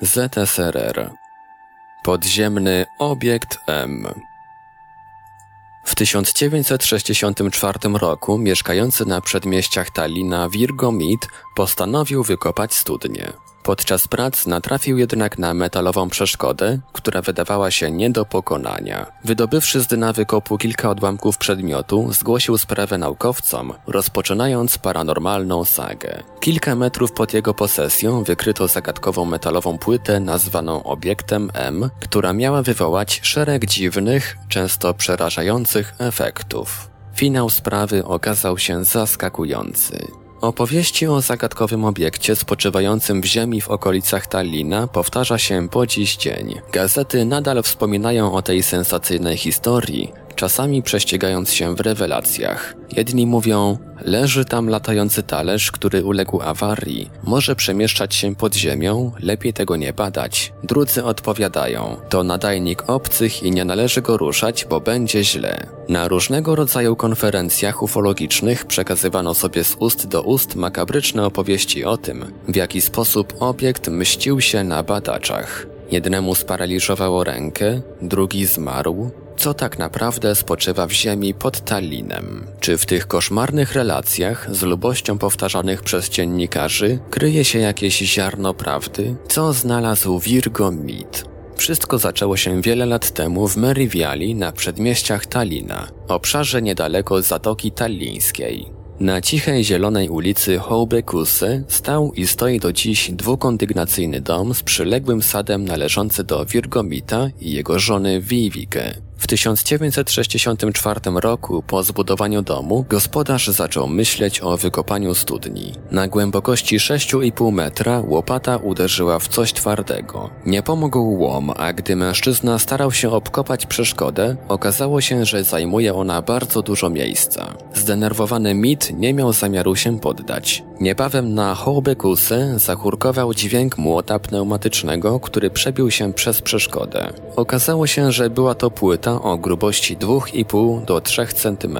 ZSRR. Podziemny obiekt M. W 1964 roku mieszkający na przedmieściach Tallina Virgo Mead postanowił wykopać studnię. Podczas prac natrafił jednak na metalową przeszkodę, która wydawała się nie do pokonania. Wydobywszy z dna wykopu kilka odłamków przedmiotu, zgłosił sprawę naukowcom, rozpoczynając paranormalną sagę. Kilka metrów pod jego posesją wykryto zagadkową metalową płytę nazwaną obiektem M, która miała wywołać szereg dziwnych, często przerażających efektów. Finał sprawy okazał się zaskakujący. Opowieści o zagadkowym obiekcie spoczywającym w ziemi w okolicach Tallina powtarza się po dziś dzień. Gazety nadal wspominają o tej sensacyjnej historii, czasami prześcigając się w rewelacjach. Jedni mówią, leży tam latający talerz, który uległ awarii, może przemieszczać się pod ziemią, lepiej tego nie badać. Drudzy odpowiadają, to nadajnik obcych i nie należy go ruszać, bo będzie źle. Na różnego rodzaju konferencjach ufologicznych przekazywano sobie z ust do ust makabryczne opowieści o tym, w jaki sposób obiekt mścił się na badaczach. Jednemu sparaliżowało rękę, drugi zmarł, co tak naprawdę spoczywa w ziemi pod Tallinem. Czy w tych koszmarnych relacjach, z lubością powtarzanych przez dziennikarzy, kryje się jakieś ziarno prawdy? Co znalazł Virgo Mead? Wszystko zaczęło się wiele lat temu w Valley na przedmieściach Tallina, obszarze niedaleko Zatoki Tallińskiej. Na cichej zielonej ulicy Houbekuse stał i stoi do dziś dwukondygnacyjny dom z przyległym sadem należący do Virgomita i jego żony Vivike. W 1964 roku po zbudowaniu domu gospodarz zaczął myśleć o wykopaniu studni. Na głębokości 6,5 metra łopata uderzyła w coś twardego. Nie pomógł łom, a gdy mężczyzna starał się obkopać przeszkodę, okazało się, że zajmuje ona bardzo dużo miejsca. Zdenerwowany Mit nie miał zamiaru się poddać. Niebawem na Hołbekusy zachurkował dźwięk młota pneumatycznego, który przebił się przez przeszkodę. Okazało się, że była to płyta o grubości 2,5 do 3 cm.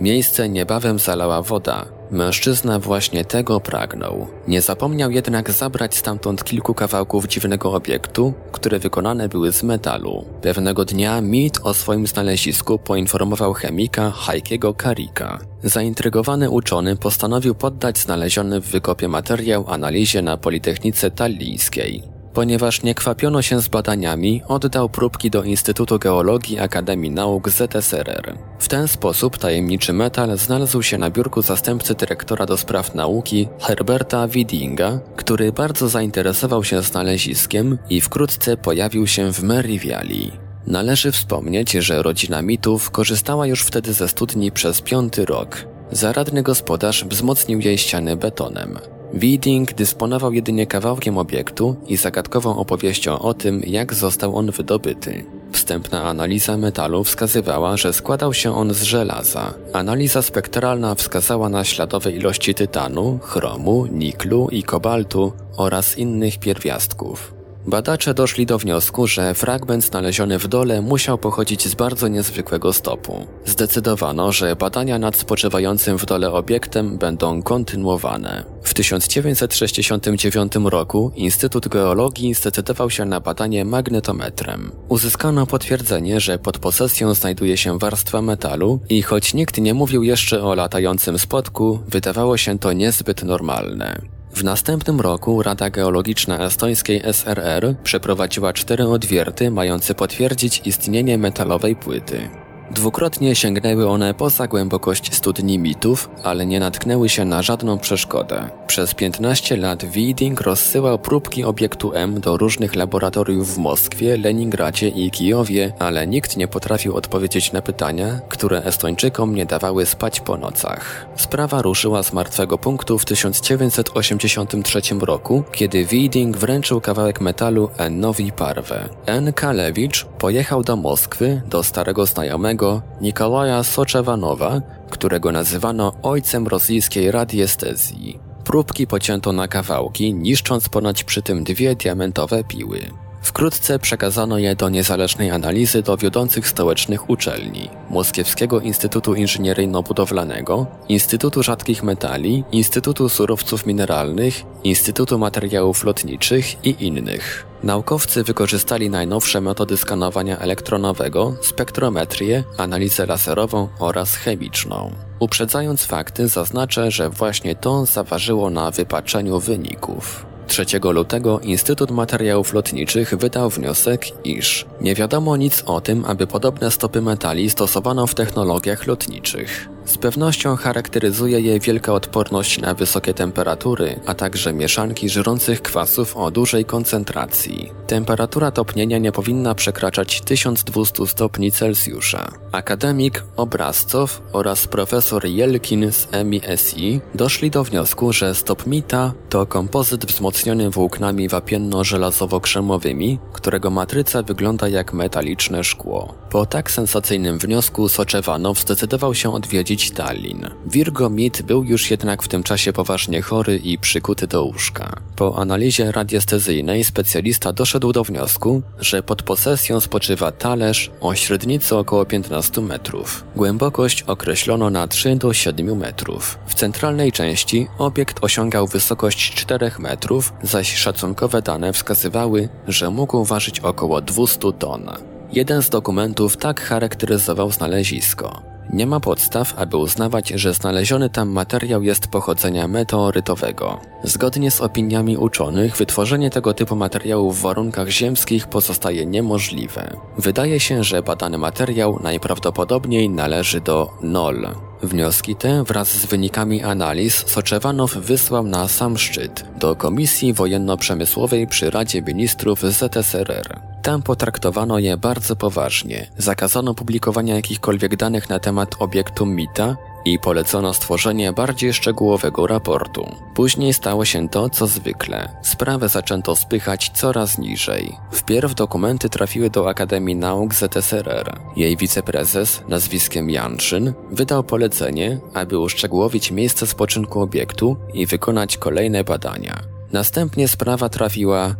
Miejsce niebawem zalała woda. Mężczyzna właśnie tego pragnął. Nie zapomniał jednak zabrać stamtąd kilku kawałków dziwnego obiektu, które wykonane były z metalu. Pewnego dnia Mead o swoim znalezisku poinformował chemika Hajkiego Karika. Zaintrygowany uczony postanowił poddać znaleziony w wykopie materiał analizie na Politechnice Tallińskiej. Ponieważ nie kwapiono się z badaniami, oddał próbki do Instytutu Geologii Akademii Nauk ZSRR. W ten sposób tajemniczy metal znalazł się na biurku zastępcy dyrektora do spraw nauki Herberta Widinga, który bardzo zainteresował się znaleziskiem i wkrótce pojawił się w Mary Valley. Należy wspomnieć, że rodzina mitów korzystała już wtedy ze studni przez piąty rok. Zaradny gospodarz wzmocnił jej ściany betonem. Weeding dysponował jedynie kawałkiem obiektu i zagadkową opowieścią o tym, jak został on wydobyty. Wstępna analiza metalu wskazywała, że składał się on z żelaza. Analiza spektralna wskazała na śladowe ilości tytanu, chromu, niklu i kobaltu oraz innych pierwiastków. Badacze doszli do wniosku, że fragment znaleziony w dole musiał pochodzić z bardzo niezwykłego stopu. Zdecydowano, że badania nad spoczywającym w dole obiektem będą kontynuowane. W 1969 roku Instytut Geologii zdecydował się na badanie magnetometrem. Uzyskano potwierdzenie, że pod posesją znajduje się warstwa metalu i choć nikt nie mówił jeszcze o latającym spotku, wydawało się to niezbyt normalne. W następnym roku Rada Geologiczna Estońskiej SRR przeprowadziła cztery odwierty mające potwierdzić istnienie metalowej płyty. Dwukrotnie sięgnęły one poza głębokość studni mitów, ale nie natknęły się na żadną przeszkodę. Przez 15 lat Widing rozsyłał próbki obiektu M do różnych laboratoriów w Moskwie, Leningradzie i Kijowie, ale nikt nie potrafił odpowiedzieć na pytania, które Estończykom nie dawały spać po nocach. Sprawa ruszyła z martwego punktu w 1983 roku, kiedy Widing wręczył kawałek metalu Ennowi Parwę. N. Kalewicz pojechał do Moskwy, do starego znajomego Nikolaja Soczewanowa, którego nazywano ojcem rosyjskiej radiestezji. Próbki pocięto na kawałki, niszcząc ponad przy tym dwie diamentowe piły. Wkrótce przekazano je do niezależnej analizy do wiodących stołecznych uczelni Moskiewskiego Instytutu Inżynieryjno-Budowlanego, Instytutu Rzadkich Metali, Instytutu Surowców Mineralnych, Instytutu Materiałów Lotniczych i innych. Naukowcy wykorzystali najnowsze metody skanowania elektronowego, spektrometrię, analizę laserową oraz chemiczną. Uprzedzając fakty, zaznaczę, że właśnie to zaważyło na wypaczeniu wyników. 3 lutego Instytut Materiałów Lotniczych wydał wniosek, iż nie wiadomo nic o tym, aby podobne stopy metali stosowano w technologiach lotniczych. Z pewnością charakteryzuje je wielka odporność na wysokie temperatury, a także mieszanki żrących kwasów o dużej koncentracji. Temperatura topnienia nie powinna przekraczać 1200 stopni Celsjusza. Akademik Obrazcow oraz profesor Jelkin z MISI doszli do wniosku, że stopmita to kompozyt wzmocniony włóknami wapienno-żelazowo-krzemowymi, którego matryca wygląda jak metaliczne szkło. Po tak sensacyjnym wniosku Soczewanow zdecydował się odwiedzić odwiedzić Tallin. Virgo Mit był już jednak w tym czasie poważnie chory i przykuty do łóżka. Po analizie radiestezyjnej specjalista doszedł do wniosku, że pod posesją spoczywa talerz o średnicy około 15 metrów. Głębokość określono na 3 do 7 metrów. W centralnej części obiekt osiągał wysokość 4 metrów, zaś szacunkowe dane wskazywały, że mógł ważyć około 200 ton. Jeden z dokumentów tak charakteryzował znalezisko. Nie ma podstaw, aby uznawać, że znaleziony tam materiał jest pochodzenia meteorytowego. Zgodnie z opiniami uczonych, wytworzenie tego typu materiału w warunkach ziemskich pozostaje niemożliwe. Wydaje się, że badany materiał najprawdopodobniej należy do NOL. Wnioski te wraz z wynikami analiz Soczewanow wysłał na sam szczyt do Komisji Wojenno-Przemysłowej przy Radzie Ministrów ZSRR. Tam potraktowano je bardzo poważnie. Zakazano publikowania jakichkolwiek danych na temat obiektu MITA i polecono stworzenie bardziej szczegółowego raportu. Później stało się to, co zwykle. Sprawę zaczęto spychać coraz niżej. Wpierw dokumenty trafiły do Akademii Nauk ZSRR. Jej wiceprezes, nazwiskiem Janszyn, wydał polecenie, aby uszczegółowić miejsce spoczynku obiektu i wykonać kolejne badania. Następnie sprawa trafiła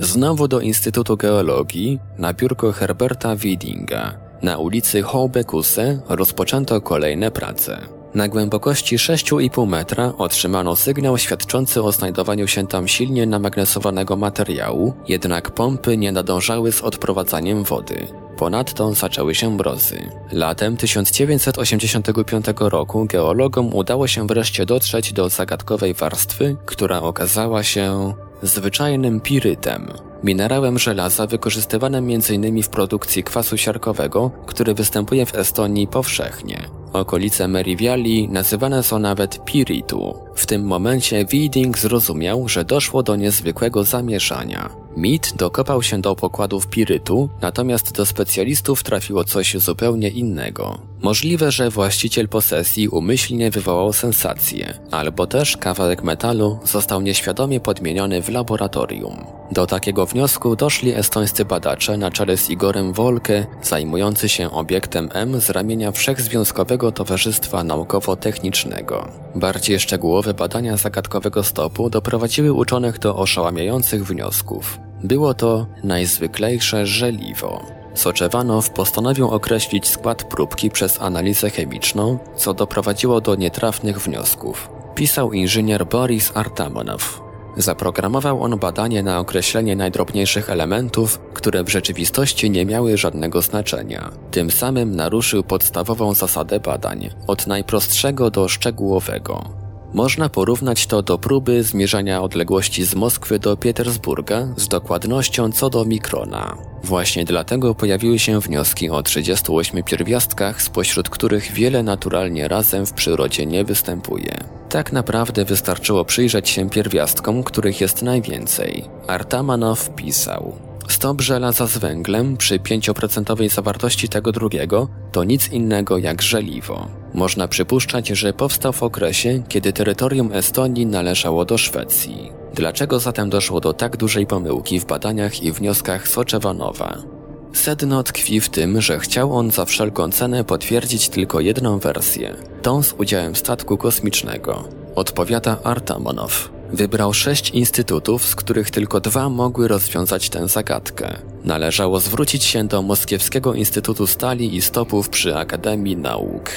Znowu do Instytutu Geologii, na biurko Herberta Widinga. Na ulicy Hołbekuse rozpoczęto kolejne prace. Na głębokości 6,5 metra otrzymano sygnał świadczący o znajdowaniu się tam silnie namagnesowanego materiału, jednak pompy nie nadążały z odprowadzaniem wody. Ponadto zaczęły się mrozy. Latem 1985 roku geologom udało się wreszcie dotrzeć do zagadkowej warstwy, która okazała się zwyczajnym pirytem, minerałem żelaza wykorzystywanym m.in. w produkcji kwasu siarkowego, który występuje w Estonii powszechnie. Okolice Meriviali nazywane są nawet Piritu. W tym momencie Widing zrozumiał, że doszło do niezwykłego zamieszania. Mit dokopał się do pokładów Pirytu, natomiast do specjalistów trafiło coś zupełnie innego. Możliwe, że właściciel posesji umyślnie wywołał sensację, albo też kawałek metalu został nieświadomie podmieniony w laboratorium. Do takiego wniosku doszli estońscy badacze na czele z Igorem Wolke, zajmujący się obiektem M z ramienia Wszechzwiązkowego Towarzystwa Naukowo-Technicznego. Bardziej szczegółowe badania zagadkowego stopu doprowadziły uczonych do oszałamiających wniosków. Było to najzwyklejsze żeliwo. Soczewanow postanowił określić skład próbki przez analizę chemiczną, co doprowadziło do nietrafnych wniosków. Pisał inżynier Boris Artamonow. Zaprogramował on badanie na określenie najdrobniejszych elementów, które w rzeczywistości nie miały żadnego znaczenia. Tym samym naruszył podstawową zasadę badań, od najprostszego do szczegółowego. Można porównać to do próby zmierzania odległości z Moskwy do Petersburga z dokładnością co do mikrona. Właśnie dlatego pojawiły się wnioski o 38 pierwiastkach, spośród których wiele naturalnie razem w przyrodzie nie występuje. Tak naprawdę wystarczyło przyjrzeć się pierwiastkom, których jest najwięcej. Artamanow pisał. Stop żelaza z węglem przy 5% zawartości tego drugiego to nic innego jak żeliwo. Można przypuszczać, że powstał w okresie, kiedy terytorium Estonii należało do Szwecji. Dlaczego zatem doszło do tak dużej pomyłki w badaniach i wnioskach Soczewanowa? Sedno tkwi w tym, że chciał on za wszelką cenę potwierdzić tylko jedną wersję, tą z udziałem statku kosmicznego. Odpowiada Artamonow. Wybrał sześć instytutów, z których tylko dwa mogły rozwiązać tę zagadkę. Należało zwrócić się do Moskiewskiego Instytutu Stali i Stopów przy Akademii Nauk.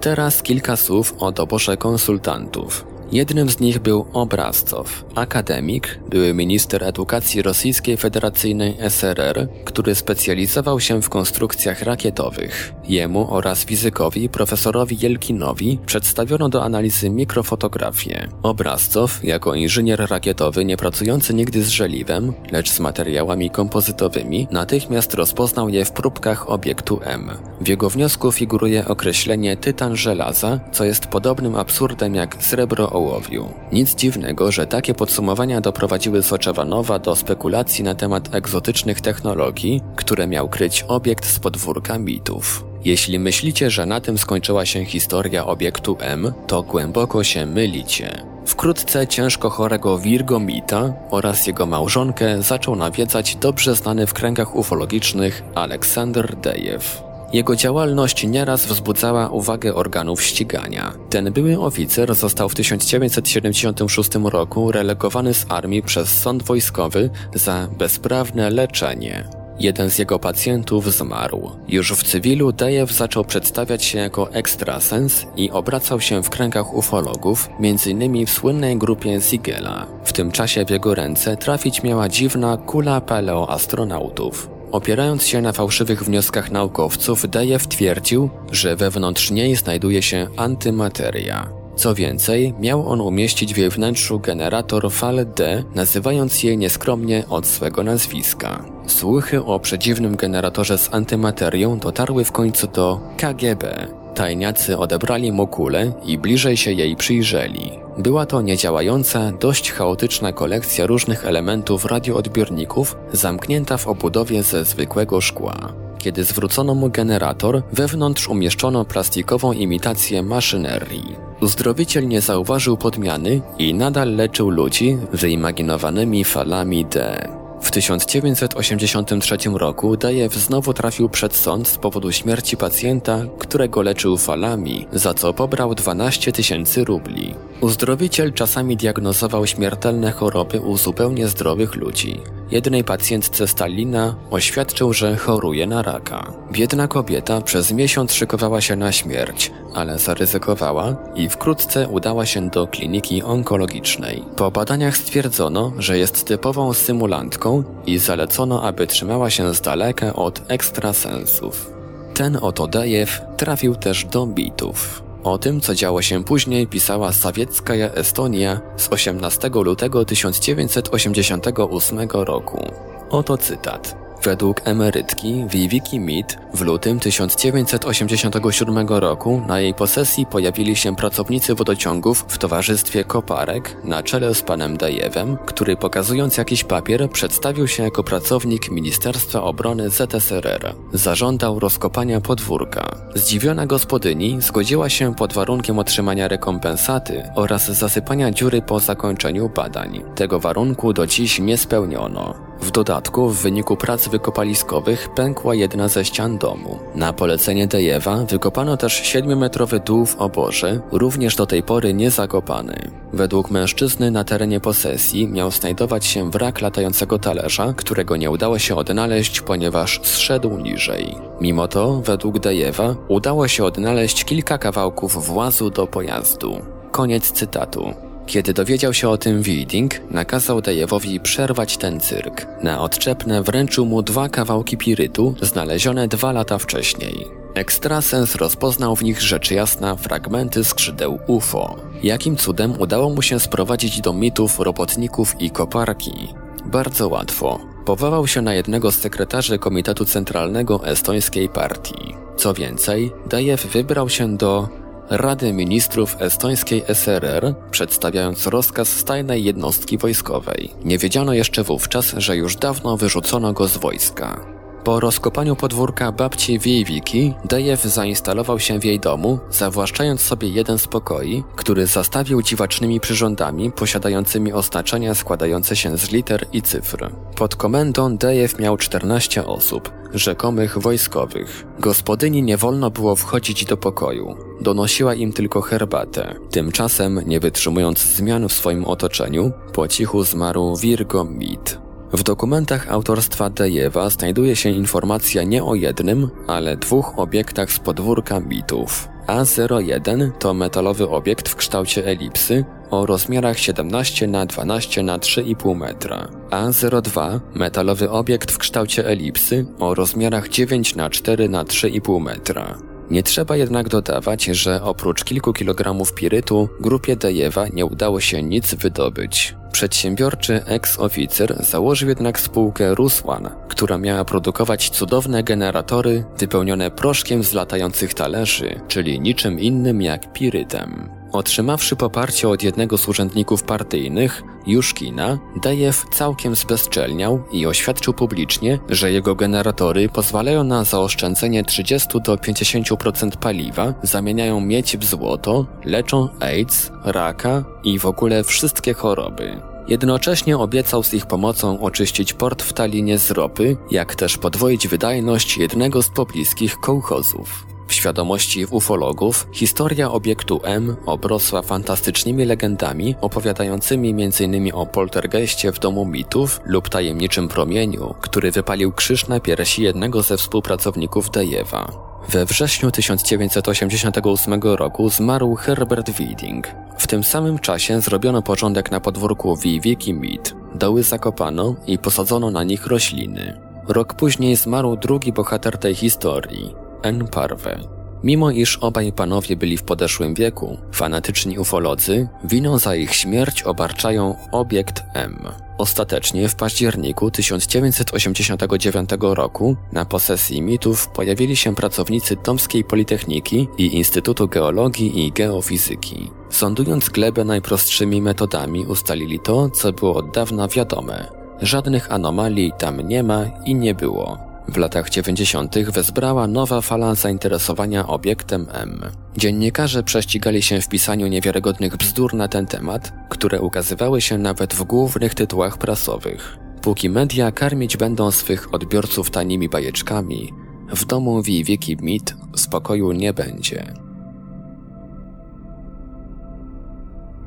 Teraz kilka słów o doborze konsultantów. Jednym z nich był Obrazcow, akademik, były minister edukacji Rosyjskiej Federacyjnej SRR, który specjalizował się w konstrukcjach rakietowych. Jemu oraz fizykowi profesorowi Jelkinowi przedstawiono do analizy mikrofotografię. Obrazcow, jako inżynier rakietowy nie pracujący nigdy z żeliwem, lecz z materiałami kompozytowymi, natychmiast rozpoznał je w próbkach obiektu M. W jego wniosku figuruje określenie tytan żelaza, co jest podobnym absurdem jak srebro ołowiu. Nic dziwnego, że takie podsumowania doprowadziły Soczewanowa do spekulacji na temat egzotycznych technologii, które miał kryć obiekt z podwórka mitów. Jeśli myślicie, że na tym skończyła się historia obiektu M, to głęboko się mylicie. Wkrótce ciężko chorego Virgo Mita oraz jego małżonkę zaczął nawiedzać dobrze znany w kręgach ufologicznych Aleksander Dejew. Jego działalność nieraz wzbudzała uwagę organów ścigania. Ten były oficer został w 1976 roku relegowany z armii przez sąd wojskowy za bezprawne leczenie. Jeden z jego pacjentów zmarł. Już w cywilu Dejew zaczął przedstawiać się jako ekstrasens i obracał się w kręgach ufologów, m.in. w słynnej grupie Ziegela. W tym czasie w jego ręce trafić miała dziwna kula paleoastronautów. Opierając się na fałszywych wnioskach naukowców, Dejew twierdził, że wewnątrz niej znajduje się antymateria. Co więcej, miał on umieścić w jej wnętrzu generator fal D, nazywając je nieskromnie od swego nazwiska. Słuchy o przedziwnym generatorze z antymaterią dotarły w końcu do KGB. Tajniacy odebrali mu kulę i bliżej się jej przyjrzeli. Była to niedziałająca, dość chaotyczna kolekcja różnych elementów radioodbiorników, zamknięta w obudowie ze zwykłego szkła. Kiedy zwrócono mu generator, wewnątrz umieszczono plastikową imitację maszynerii. Uzdrowiciel nie zauważył podmiany i nadal leczył ludzi wyimaginowanymi falami D. W 1983 roku Dajew znowu trafił przed sąd z powodu śmierci pacjenta, którego leczył falami, za co pobrał 12 tysięcy rubli. Uzdrowiciel czasami diagnozował śmiertelne choroby u zupełnie zdrowych ludzi. Jednej pacjentce Stalina oświadczył, że choruje na raka. Biedna kobieta przez miesiąc szykowała się na śmierć, ale zaryzykowała i wkrótce udała się do kliniki onkologicznej. Po badaniach stwierdzono, że jest typową symulantką i zalecono, aby trzymała się z daleka od ekstrasensów. Ten oto Dajew trafił też do bitów. O tym, co działo się później, pisała Sawieckaja Estonia z 18 lutego 1988 roku. Oto cytat. Według emerytki Viviki Mead w lutym 1987 roku na jej posesji pojawili się pracownicy wodociągów w towarzystwie koparek na czele z panem Dajewem, który pokazując jakiś papier przedstawił się jako pracownik Ministerstwa Obrony ZSRR. Zażądał rozkopania podwórka. Zdziwiona gospodyni zgodziła się pod warunkiem otrzymania rekompensaty oraz zasypania dziury po zakończeniu badań. Tego warunku do dziś nie spełniono. W dodatku, w wyniku prac wykopaliskowych pękła jedna ze ścian domu. Na polecenie Dejewa wykopano też 7-metrowy dół w oborze, również do tej pory niezakopany. Według mężczyzny na terenie posesji miał znajdować się wrak latającego talerza, którego nie udało się odnaleźć, ponieważ zszedł niżej. Mimo to, według Dejewa, udało się odnaleźć kilka kawałków włazu do pojazdu. Koniec cytatu. Kiedy dowiedział się o tym Wieding, nakazał Dejewowi przerwać ten cyrk. Na odczepne wręczył mu dwa kawałki pirytu, znalezione dwa lata wcześniej. Ekstrasens rozpoznał w nich rzecz jasna fragmenty skrzydeł UFO. Jakim cudem udało mu się sprowadzić do mitów robotników i koparki? Bardzo łatwo. Powołał się na jednego z sekretarzy Komitetu Centralnego Estońskiej Partii. Co więcej, Dajew wybrał się do Rady Ministrów Estońskiej SRR, przedstawiając rozkaz z tajnej jednostki wojskowej. Nie wiedziano jeszcze wówczas, że już dawno wyrzucono go z wojska. Po rozkopaniu podwórka babci Wiejwiki, Dejew zainstalował się w jej domu, zawłaszczając sobie jeden z pokoi, który zastawił dziwacznymi przyrządami posiadającymi oznaczenia składające się z liter i cyfr. Pod komendą Dejew miał 14 osób, rzekomych wojskowych. Gospodyni nie wolno było wchodzić do pokoju. Donosiła im tylko herbatę. Tymczasem, nie wytrzymując zmian w swoim otoczeniu, po cichu zmarł Virgo Mead. W dokumentach autorstwa Dejewa znajduje się informacja nie o jednym, ale dwóch obiektach z podwórka mitów. A01 to metalowy obiekt w kształcie elipsy o rozmiarach 17 na 12 na 3,5 metra. A02 metalowy obiekt w kształcie elipsy o rozmiarach 9 na 4 na 3,5 metra. Nie trzeba jednak dodawać, że oprócz kilku kilogramów pirytu grupie Dejewa nie udało się nic wydobyć. Przedsiębiorczy ex-oficer założył jednak spółkę Ruswan, która miała produkować cudowne generatory wypełnione proszkiem z latających talerzy, czyli niczym innym jak pirytem. Otrzymawszy poparcie od jednego z urzędników partyjnych, Juszkina, Dejew całkiem zbezczelniał i oświadczył publicznie, że jego generatory pozwalają na zaoszczędzenie 30 do 50% paliwa, zamieniają miedź w złoto, leczą AIDS, raka i w ogóle wszystkie choroby. Jednocześnie obiecał z ich pomocą oczyścić port w Talinie z ropy, jak też podwoić wydajność jednego z pobliskich kołchozów. W świadomości ufologów historia obiektu M obrosła fantastycznymi legendami opowiadającymi m.in. o poltergeistie w domu mitów lub tajemniczym promieniu, który wypalił krzyż na piersi jednego ze współpracowników Dejewa. We wrześniu 1988 roku zmarł Herbert Wieding. W tym samym czasie zrobiono porządek na podwórku Viviki Mead. Doły zakopano i posadzono na nich rośliny. Rok później zmarł drugi bohater tej historii, N. Parve. Mimo iż obaj panowie byli w podeszłym wieku, fanatyczni ufolodzy winą za ich śmierć obarczają obiekt M. Ostatecznie w październiku 1989 roku na posesji mitów pojawili się pracownicy Tomskiej Politechniki i Instytutu Geologii i Geofizyki. Sądując glebę najprostszymi metodami ustalili to, co było od dawna wiadome. Żadnych anomalii tam nie ma i nie było. W latach 90. wezbrała nowa fala zainteresowania obiektem M. Dziennikarze prześcigali się w pisaniu niewiarygodnych bzdur na ten temat, które ukazywały się nawet w głównych tytułach prasowych. Póki media karmić będą swych odbiorców tanimi bajeczkami, w domu Wieki Mit spokoju nie będzie.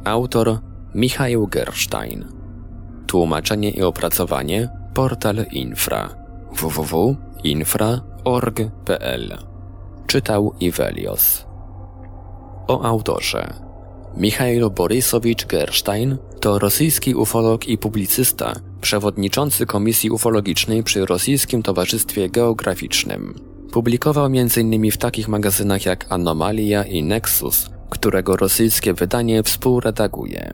Autor Michał Gerstein Tłumaczenie i opracowanie Portal Infra www.infra.org.pl Czytał Ivelios O autorze Michail Borysowicz Gerstein to rosyjski ufolog i publicysta, przewodniczący Komisji Ufologicznej przy Rosyjskim Towarzystwie Geograficznym. Publikował m.in. w takich magazynach jak Anomalia i Nexus, którego rosyjskie wydanie współredaguje.